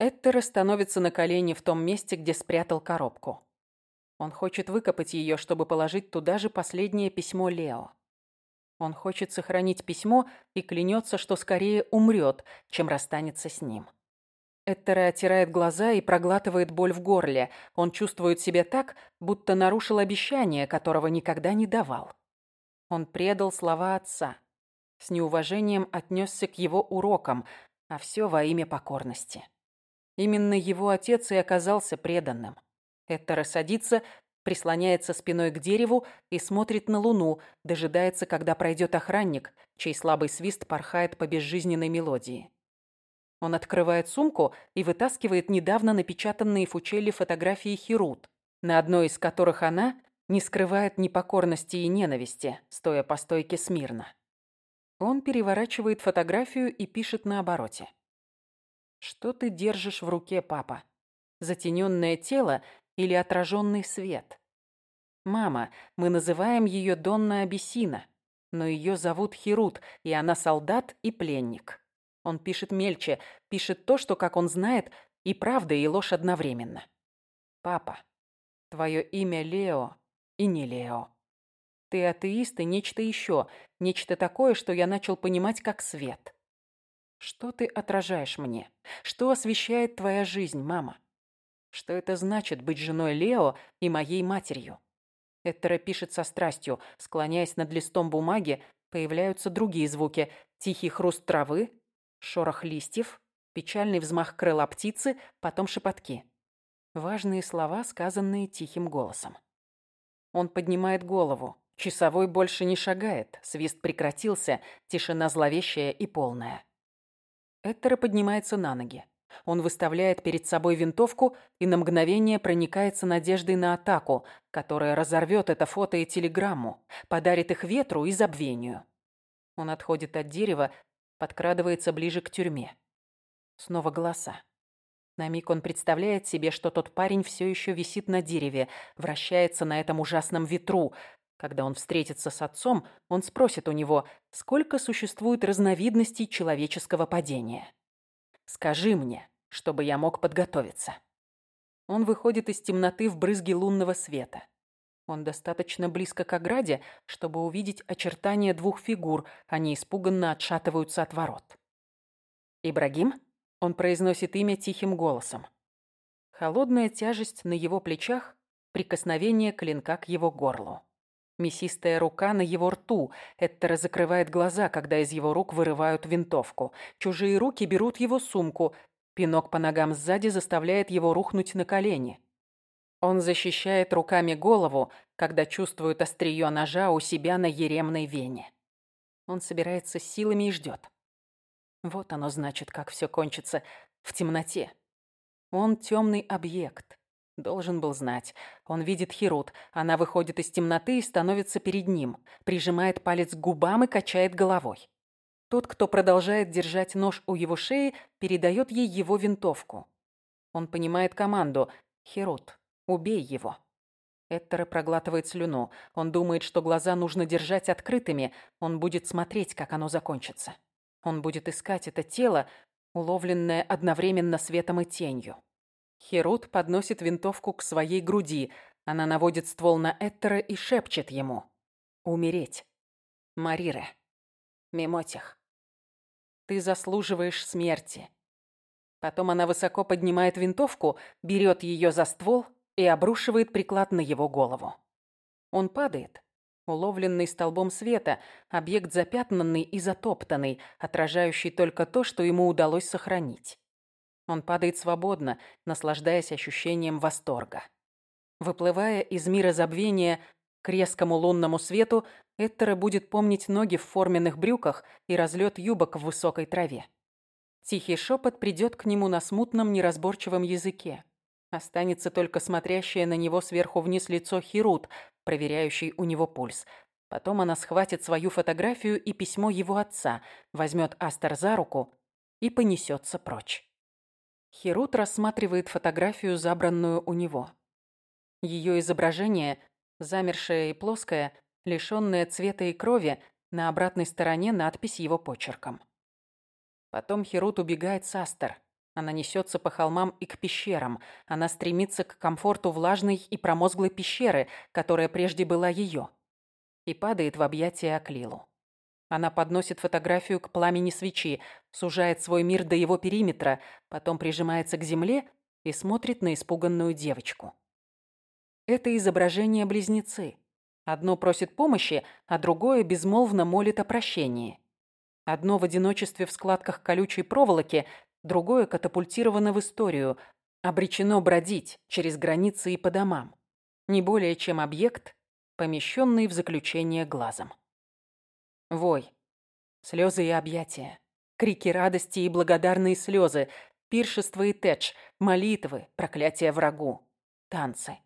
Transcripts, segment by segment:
Эттера становится на колени в том месте, где спрятал коробку. Он хочет выкопать ее, чтобы положить туда же последнее письмо Лео. Он хочет сохранить письмо и клянется, что скорее умрет, чем расстанется с ним. Эттера оттирает глаза и проглатывает боль в горле. Он чувствует себя так, будто нарушил обещание, которого никогда не давал. Он предал слова отца. С неуважением отнесся к его урокам, а все во имя покорности. Именно его отец и оказался преданным. Эттера садится, прислоняется спиной к дереву и смотрит на луну, дожидается, когда пройдет охранник, чей слабый свист порхает по безжизненной мелодии. Он открывает сумку и вытаскивает недавно напечатанные Фучелли фотографии Херут, на одной из которых она не скрывает непокорности и ненависти, стоя по стойке смирно. Он переворачивает фотографию и пишет на обороте. «Что ты держишь в руке, папа? Затененное тело или отраженный свет?» «Мама, мы называем ее Донна Абиссина, но ее зовут Херут, и она солдат и пленник». Он пишет мельче, пишет то, что, как он знает, и правда, и ложь одновременно. Папа, твое имя Лео и не Лео. Ты атеист и нечто еще, нечто такое, что я начал понимать как свет. Что ты отражаешь мне? Что освещает твоя жизнь, мама? Что это значит быть женой Лео и моей матерью? Эттера пишет со страстью, склоняясь над листом бумаги, появляются другие звуки. Тихий хруст травы, Шорох листьев, печальный взмах крыла птицы, потом шепотки. Важные слова, сказанные тихим голосом. Он поднимает голову. Часовой больше не шагает. Свист прекратился, тишина зловещая и полная. Эттера поднимается на ноги. Он выставляет перед собой винтовку и на мгновение проникается надеждой на атаку, которая разорвет это фото и телеграмму, подарит их ветру и забвению. Он отходит от дерева, подкрадывается ближе к тюрьме. Снова голоса. На миг он представляет себе, что тот парень все еще висит на дереве, вращается на этом ужасном ветру. Когда он встретится с отцом, он спросит у него, сколько существует разновидностей человеческого падения. «Скажи мне, чтобы я мог подготовиться». Он выходит из темноты в брызги лунного света. Он достаточно близко к ограде, чтобы увидеть очертания двух фигур. Они испуганно отшатываются от ворот. «Ибрагим?» Он произносит имя тихим голосом. Холодная тяжесть на его плечах, прикосновение клинка к его горлу. Мясистая рука на его рту. Эттера закрывает глаза, когда из его рук вырывают винтовку. Чужие руки берут его сумку. Пинок по ногам сзади заставляет его рухнуть на колени. Он защищает руками голову, когда чувствует острие ножа у себя на еремной вене. Он собирается силами и ждет. Вот оно значит, как все кончится в темноте. Он темный объект. Должен был знать. Он видит Хирут. Она выходит из темноты и становится перед ним. Прижимает палец к губам и качает головой. Тот, кто продолжает держать нож у его шеи, передает ей его винтовку. Он понимает команду. Хирут. Убей его. Эттера проглатывает слюну. Он думает, что глаза нужно держать открытыми. Он будет смотреть, как оно закончится. Он будет искать это тело, уловленное одновременно светом и тенью. Херут подносит винтовку к своей груди. Она наводит ствол на Эттера и шепчет ему. «Умереть. Марире. Мимотих. Ты заслуживаешь смерти». Потом она высоко поднимает винтовку, берет ее за ствол и обрушивает приклад на его голову. Он падает, уловленный столбом света, объект запятнанный и затоптанный, отражающий только то, что ему удалось сохранить. Он падает свободно, наслаждаясь ощущением восторга. Выплывая из мира забвения к резкому лунному свету, Эттера будет помнить ноги в форменных брюках и разлет юбок в высокой траве. Тихий шепот придет к нему на смутном неразборчивом языке. Останется только смотрящее на него сверху вниз лицо Хирут, проверяющий у него пульс. Потом она схватит свою фотографию и письмо его отца, возьмет Астер за руку и понесется прочь. Хирут рассматривает фотографию, забранную у него. Ее изображение, замершее и плоское, лишенное цвета и крови, на обратной стороне надпись его почерком. Потом Хирут убегает с Астер, Она несется по холмам и к пещерам. Она стремится к комфорту влажной и промозглой пещеры, которая прежде была ее. И падает в объятия Аклилу. Она подносит фотографию к пламени свечи, сужает свой мир до его периметра, потом прижимается к земле и смотрит на испуганную девочку. Это изображение близнецы. Одно просит помощи, а другое безмолвно молит о прощении. Одно в одиночестве в складках колючей проволоки, другое катапультировано в историю, обречено бродить через границы и по домам. Не более чем объект, помещенный в заключение глазом. Вой, слезы и объятия, крики радости и благодарные слезы, пиршество и тедж, молитвы, проклятия врагу, танцы.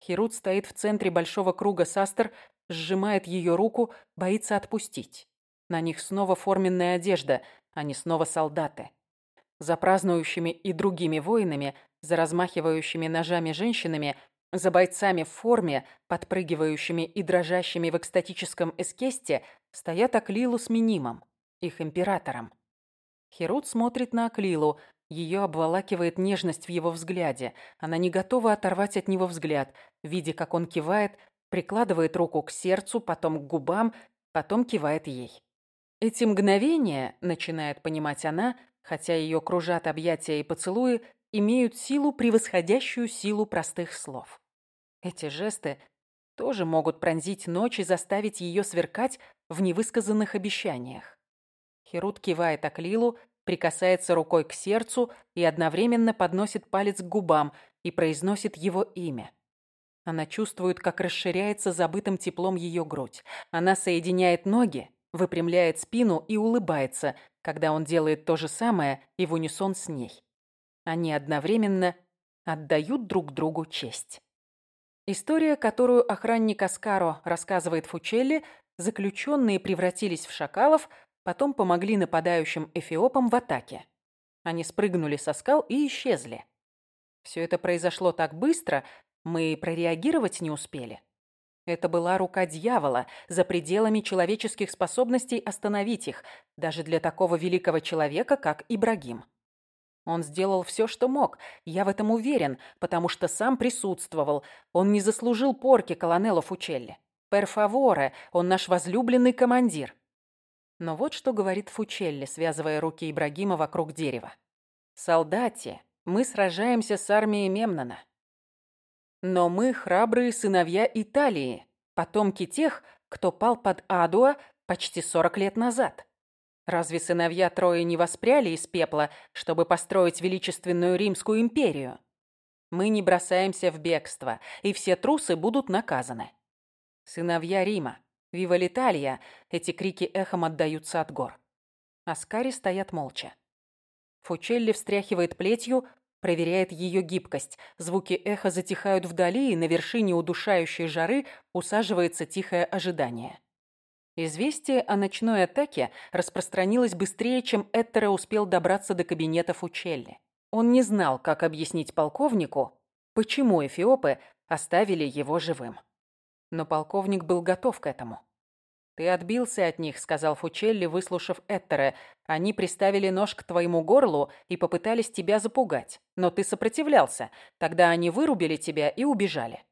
Херут стоит в центре большого круга састер, сжимает ее руку, боится отпустить. На них снова форменная одежда, они снова солдаты. За празднующими и другими воинами, за размахивающими ножами женщинами, за бойцами в форме, подпрыгивающими и дрожащими в экстатическом эскесте, стоят Аклилу с Минимом, их императором. Херут смотрит на Аклилу, ее обволакивает нежность в его взгляде. Она не готова оторвать от него взгляд, видя, как он кивает, прикладывает руку к сердцу, потом к губам, потом кивает ей. Эти мгновения, начинает понимать она, хотя ее кружат объятия и поцелуи, имеют силу, превосходящую силу простых слов. Эти жесты тоже могут пронзить ночь и заставить ее сверкать в невысказанных обещаниях. Херут кивает Аклилу, прикасается рукой к сердцу и одновременно подносит палец к губам и произносит его имя. Она чувствует, как расширяется забытым теплом ее грудь. Она соединяет ноги, выпрямляет спину и улыбается, когда он делает то же самое и в унисон с ней. Они одновременно отдают друг другу честь. История, которую охранник Аскаро рассказывает Фучелли, заключенные превратились в шакалов, потом помогли нападающим эфиопам в атаке. Они спрыгнули со скал и исчезли. Все это произошло так быстро, мы прореагировать не успели. Это была рука дьявола, за пределами человеческих способностей остановить их, даже для такого великого человека, как Ибрагим. Он сделал все, что мог. Я в этом уверен, потому что сам присутствовал. Он не заслужил порки колонелло Фучелли. Перфаворе, он наш возлюбленный командир. Но вот что говорит Фучелли, связывая руки Ибрагима вокруг дерева. «Солдате, мы сражаемся с армией Мемнона. Но мы храбрые сыновья Италии, потомки тех, кто пал под Адуа почти сорок лет назад. Разве сыновья Трои не воспряли из пепла, чтобы построить величественную Римскую империю? Мы не бросаемся в бегство, и все трусы будут наказаны. Сыновья Рима, Вива Литалия, эти крики эхом отдаются от гор. Аскари стоят молча. Фучелли встряхивает плетью, проверяет ее гибкость. Звуки эха затихают вдали, и на вершине удушающей жары усаживается тихое ожидание. Известие о ночной атаке распространилось быстрее, чем Эттера успел добраться до кабинета Фучелли. Он не знал, как объяснить полковнику, почему эфиопы оставили его живым. Но полковник был готов к этому. «Ты отбился от них», — сказал Фучелли, выслушав Эттера. «Они приставили нож к твоему горлу и попытались тебя запугать. Но ты сопротивлялся. Тогда они вырубили тебя и убежали.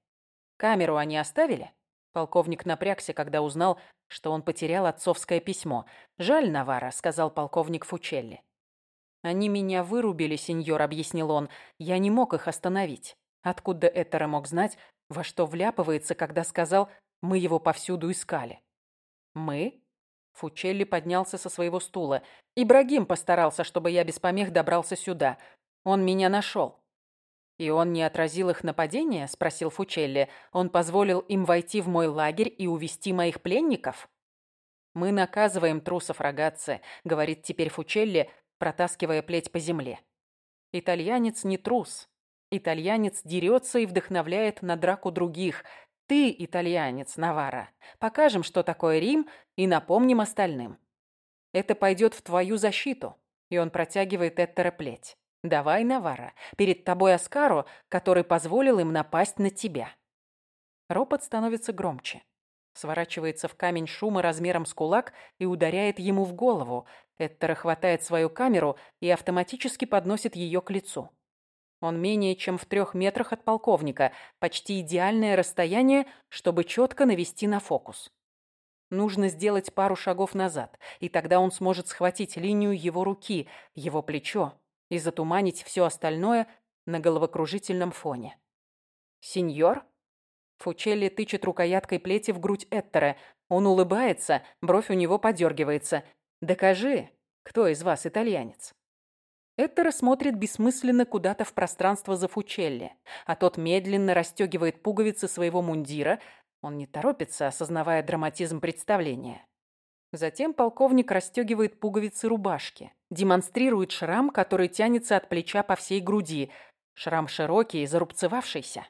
Камеру они оставили?» Полковник напрягся, когда узнал, что он потерял отцовское письмо. «Жаль, Навара», — сказал полковник Фучелли. «Они меня вырубили, сеньор», — объяснил он. «Я не мог их остановить. Откуда Этера мог знать, во что вляпывается, когда сказал «мы его повсюду искали»?» «Мы?» Фучелли поднялся со своего стула. «Ибрагим постарался, чтобы я без помех добрался сюда. Он меня нашел. «И он не отразил их нападение?» – спросил Фучелли. «Он позволил им войти в мой лагерь и увести моих пленников?» «Мы наказываем трусов рогатцы», – говорит теперь Фучелли, протаскивая плеть по земле. «Итальянец не трус. Итальянец дерется и вдохновляет на драку других. Ты, итальянец, Навара. Покажем, что такое Рим, и напомним остальным. Это пойдет в твою защиту». И он протягивает Эттера плеть. Давай, Навара, перед тобой Аскаро, который позволил им напасть на тебя. Ропот становится громче. Сворачивается в камень шума размером с кулак и ударяет ему в голову. Эттера хватает свою камеру и автоматически подносит ее к лицу. Он менее чем в трех метрах от полковника, почти идеальное расстояние, чтобы четко навести на фокус. Нужно сделать пару шагов назад, и тогда он сможет схватить линию его руки, его плечо и затуманить все остальное на головокружительном фоне. «Сеньор?» Фучелли тычет рукояткой плети в грудь Эттера. Он улыбается, бровь у него подергивается. «Докажи, кто из вас итальянец?» Эттера смотрит бессмысленно куда-то в пространство за Фучелли, а тот медленно расстегивает пуговицы своего мундира. Он не торопится, осознавая драматизм представления. Затем полковник расстегивает пуговицы рубашки, демонстрирует шрам, который тянется от плеча по всей груди. Шрам широкий и зарубцевавшийся.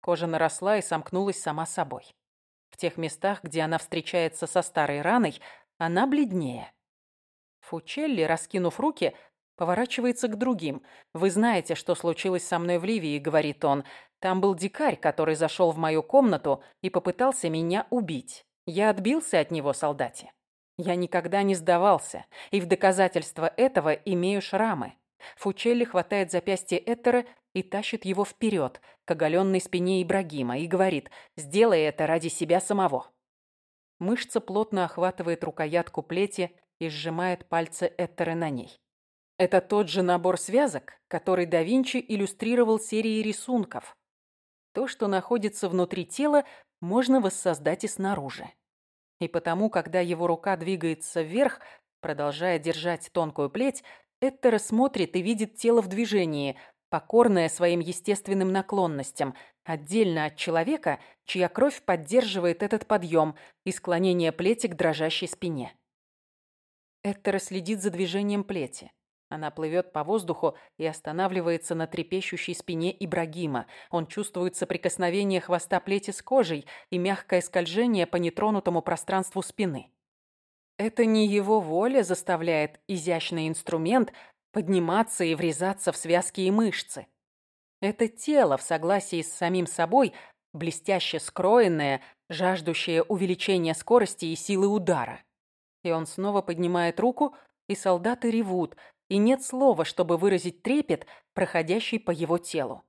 Кожа наросла и сомкнулась сама собой. В тех местах, где она встречается со старой раной, она бледнее. Фучелли, раскинув руки, поворачивается к другим. «Вы знаете, что случилось со мной в Ливии», — говорит он. «Там был дикарь, который зашел в мою комнату и попытался меня убить. Я отбился от него, солдате. Я никогда не сдавался, и в доказательство этого имею шрамы. Фучелли хватает запястье Этера и тащит его вперед, к оголенной спине Ибрагима, и говорит «Сделай это ради себя самого». Мышца плотно охватывает рукоятку плети и сжимает пальцы Этера на ней. Это тот же набор связок, который да Винчи иллюстрировал серией рисунков. То, что находится внутри тела, можно воссоздать и снаружи. И потому, когда его рука двигается вверх, продолжая держать тонкую плеть, Эттера смотрит и видит тело в движении, покорное своим естественным наклонностям, отдельно от человека, чья кровь поддерживает этот подъем и склонение плети к дрожащей спине. Эттера следит за движением плети. Она плывет по воздуху и останавливается на трепещущей спине Ибрагима. Он чувствует соприкосновение хвоста плети с кожей и мягкое скольжение по нетронутому пространству спины. Это не его воля заставляет изящный инструмент подниматься и врезаться в связки и мышцы. Это тело в согласии с самим собой, блестяще скроенное, жаждущее увеличения скорости и силы удара. И он снова поднимает руку, и солдаты ревут, и нет слова, чтобы выразить трепет, проходящий по его телу.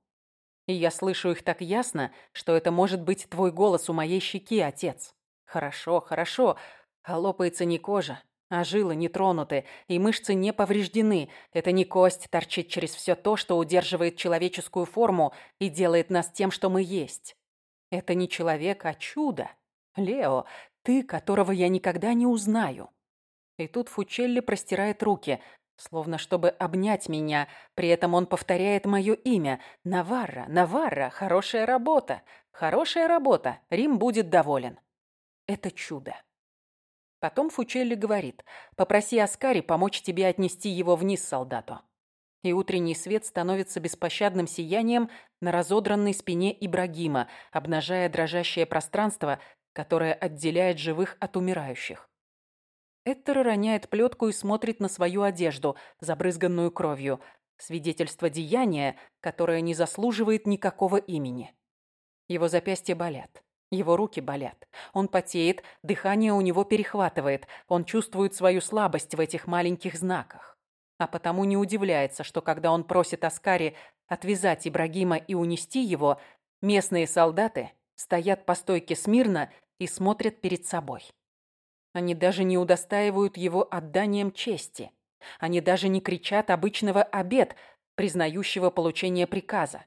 И я слышу их так ясно, что это может быть твой голос у моей щеки, отец. Хорошо, хорошо, а лопается не кожа, а жилы не тронуты, и мышцы не повреждены. Это не кость торчит через все то, что удерживает человеческую форму и делает нас тем, что мы есть. Это не человек, а чудо. Лео, ты, которого я никогда не узнаю. И тут Фучелли простирает руки, словно чтобы обнять меня. При этом он повторяет мое имя. Наварра, Наварра, хорошая работа. Хорошая работа. Рим будет доволен. Это чудо. Потом Фучелли говорит, попроси Аскари помочь тебе отнести его вниз солдату. И утренний свет становится беспощадным сиянием на разодранной спине Ибрагима, обнажая дрожащее пространство, которое отделяет живых от умирающих. Эттер роняет плетку и смотрит на свою одежду, забрызганную кровью. Свидетельство деяния, которое не заслуживает никакого имени. Его запястья болят. Его руки болят. Он потеет, дыхание у него перехватывает. Он чувствует свою слабость в этих маленьких знаках. А потому не удивляется, что когда он просит Аскари отвязать Ибрагима и унести его, местные солдаты стоят по стойке смирно и смотрят перед собой. Они даже не удостаивают его отданием чести. Они даже не кричат обычного «обед», признающего получение приказа.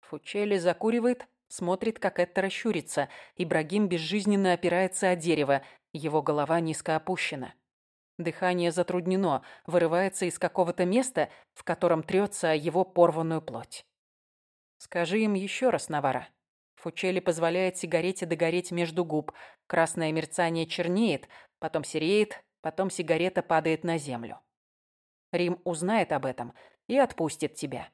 Фучели закуривает, Смотрит, как это расщурится. Ибрагим безжизненно опирается о дерево. Его голова низко опущена. Дыхание затруднено, вырывается из какого-то места, в котором трется его порванную плоть. Скажи им еще раз, Навара. Фучели позволяет сигарете догореть между губ. Красное мерцание чернеет, потом сереет, потом сигарета падает на землю. Рим узнает об этом и отпустит тебя.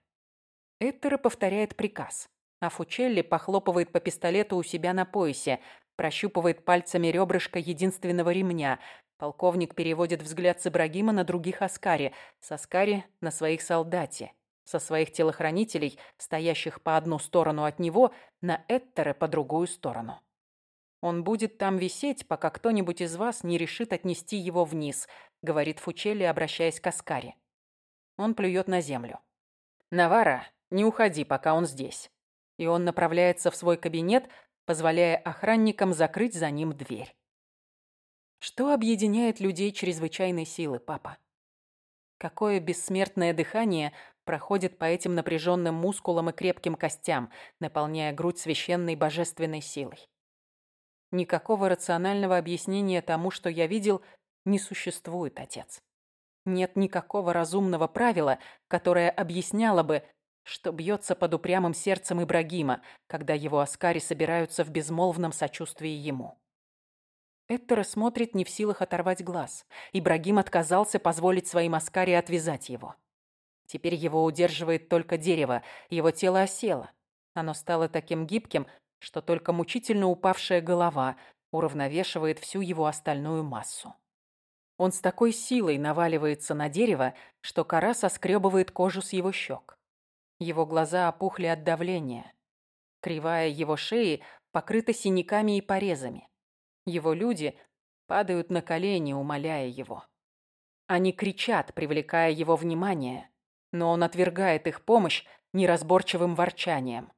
Эттера повторяет приказ. А Фучелли похлопывает по пистолету у себя на поясе, прощупывает пальцами ребрышко единственного ремня. Полковник переводит взгляд с Ибрагима на других Аскари, с Аскари на своих солдате, со своих телохранителей, стоящих по одну сторону от него, на Эттере по другую сторону. Он будет там висеть, пока кто-нибудь из вас не решит отнести его вниз. говорит Фучелли, обращаясь к Аскаре. Он плюет на землю. «Навара, не уходи, пока он здесь». И он направляется в свой кабинет, позволяя охранникам закрыть за ним дверь. Что объединяет людей чрезвычайной силы, папа? Какое бессмертное дыхание проходит по этим напряженным мускулам и крепким костям, наполняя грудь священной божественной силой? Никакого рационального объяснения тому, что я видел, не существует, отец. Нет никакого разумного правила, которое объясняло бы, что бьется под упрямым сердцем Ибрагима, когда его аскари собираются в безмолвном сочувствии ему. Эттера смотрит не в силах оторвать глаз. Ибрагим отказался позволить своим аскари отвязать его. Теперь его удерживает только дерево, его тело осело. Оно стало таким гибким, что только мучительно упавшая голова уравновешивает всю его остальную массу. Он с такой силой наваливается на дерево, что кора соскребывает кожу с его щек. Его глаза опухли от давления. Кривая его шеи покрыта синяками и порезами. Его люди падают на колени, умоляя его. Они кричат, привлекая его внимание, но он отвергает их помощь неразборчивым ворчанием.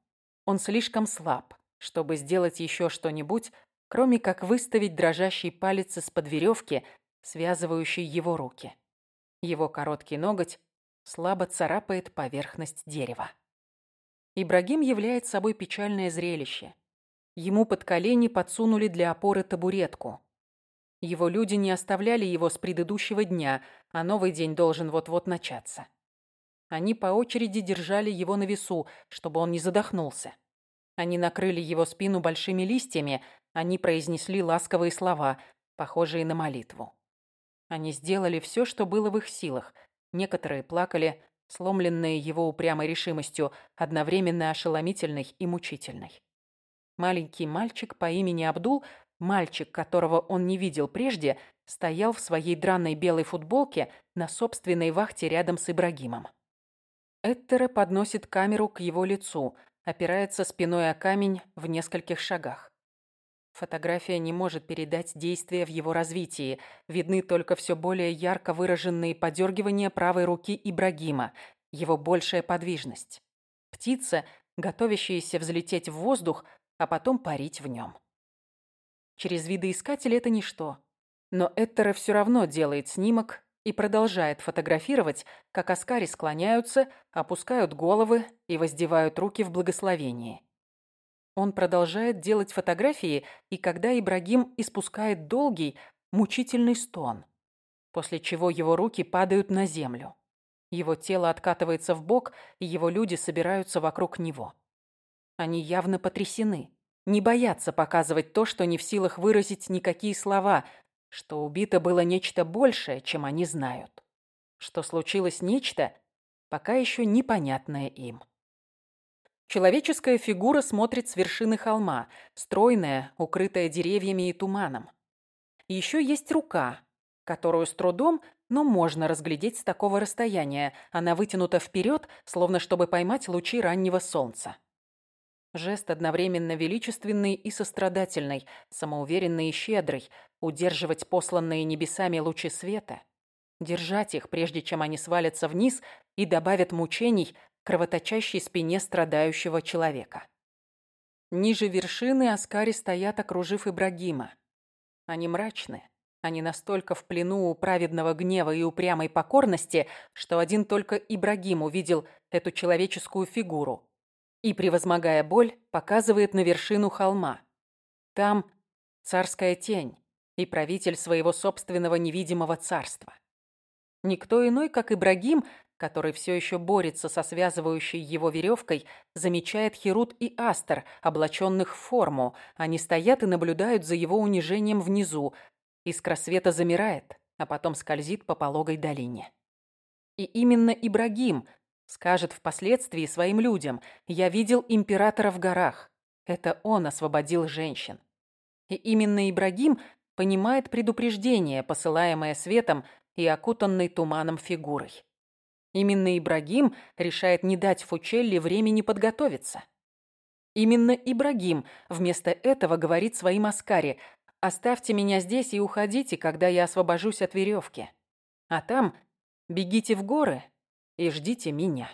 Он слишком слаб, чтобы сделать еще что-нибудь, кроме как выставить дрожащий палец из-под веревки, связывающей его руки. Его короткий ноготь слабо царапает поверхность дерева. Ибрагим является собой печальное зрелище. Ему под колени подсунули для опоры табуретку. Его люди не оставляли его с предыдущего дня, а новый день должен вот-вот начаться. Они по очереди держали его на весу, чтобы он не задохнулся. Они накрыли его спину большими листьями, они произнесли ласковые слова, похожие на молитву. Они сделали все, что было в их силах – Некоторые плакали, сломленные его упрямой решимостью, одновременно ошеломительной и мучительной. Маленький мальчик по имени Абдул, мальчик, которого он не видел прежде, стоял в своей драной белой футболке на собственной вахте рядом с Ибрагимом. Эттера подносит камеру к его лицу, опирается спиной о камень в нескольких шагах. Фотография не может передать действия в его развитии. Видны только все более ярко выраженные подергивания правой руки Ибрагима, его большая подвижность. Птица, готовящаяся взлететь в воздух, а потом парить в нем. Через видоискатель это ничто. Но Эттера все равно делает снимок и продолжает фотографировать, как аскари склоняются, опускают головы и воздевают руки в благословении. Он продолжает делать фотографии, и когда Ибрагим испускает долгий, мучительный стон, после чего его руки падают на землю. Его тело откатывается в бок, и его люди собираются вокруг него. Они явно потрясены, не боятся показывать то, что не в силах выразить никакие слова, что убито было нечто большее, чем они знают. Что случилось нечто, пока еще непонятное им. Человеческая фигура смотрит с вершины холма, стройная, укрытая деревьями и туманом. Еще есть рука, которую с трудом, но можно разглядеть с такого расстояния. Она вытянута вперед, словно чтобы поймать лучи раннего солнца. Жест одновременно величественный и сострадательный, самоуверенный и щедрый, удерживать посланные небесами лучи света, держать их, прежде чем они свалятся вниз и добавят мучений, кровоточащей спине страдающего человека. Ниже вершины Аскари стоят, окружив Ибрагима. Они мрачны. Они настолько в плену у праведного гнева и упрямой покорности, что один только Ибрагим увидел эту человеческую фигуру и, превозмогая боль, показывает на вершину холма. Там царская тень и правитель своего собственного невидимого царства. Никто иной, как Ибрагим, который все еще борется со связывающей его веревкой, замечает Херут и Астер, облаченных в форму. Они стоят и наблюдают за его унижением внизу. Искра света замирает, а потом скользит по пологой долине. И именно Ибрагим скажет впоследствии своим людям «Я видел императора в горах». Это он освободил женщин. И именно Ибрагим понимает предупреждение, посылаемое светом и окутанной туманом фигурой. Именно Ибрагим решает не дать Фучелли времени подготовиться. Именно Ибрагим вместо этого говорит своим Аскаре «Оставьте меня здесь и уходите, когда я освобожусь от веревки. А там бегите в горы и ждите меня.